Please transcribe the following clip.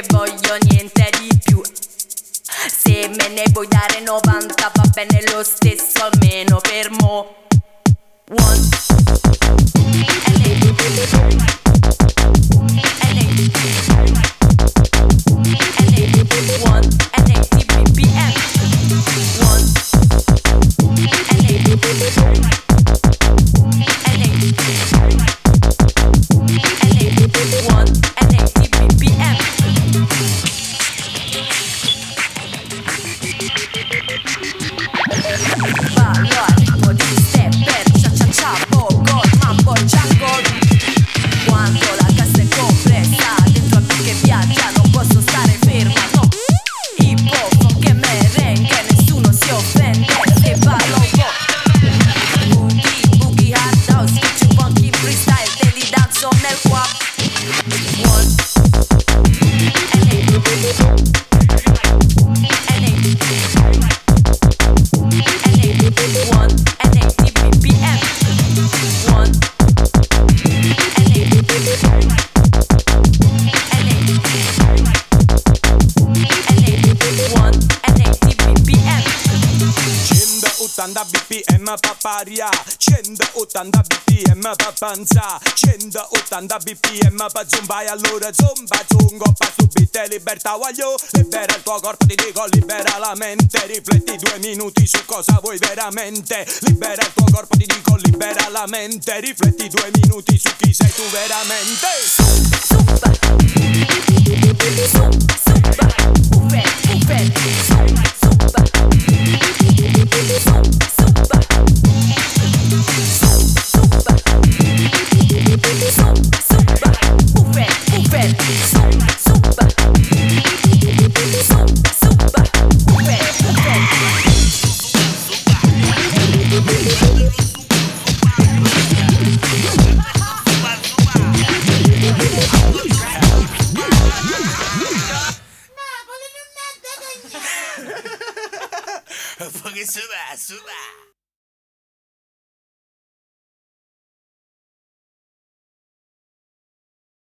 che voglio, niente di più. Se me ne vuoi dare 90 va bene lo stesso almeno per mo' One paparia 180 bpm per panza. 180 bpm per zumba e allora zumba zungo pa subite libertà. Voglio libera il tuo corpo ti dico libera la mente. Rifletti due minuti su cosa vuoi veramente. Libera il tuo corpo ti dico libera la mente. Rifletti due minuti su chi sei tu veramente 보기 수마 수마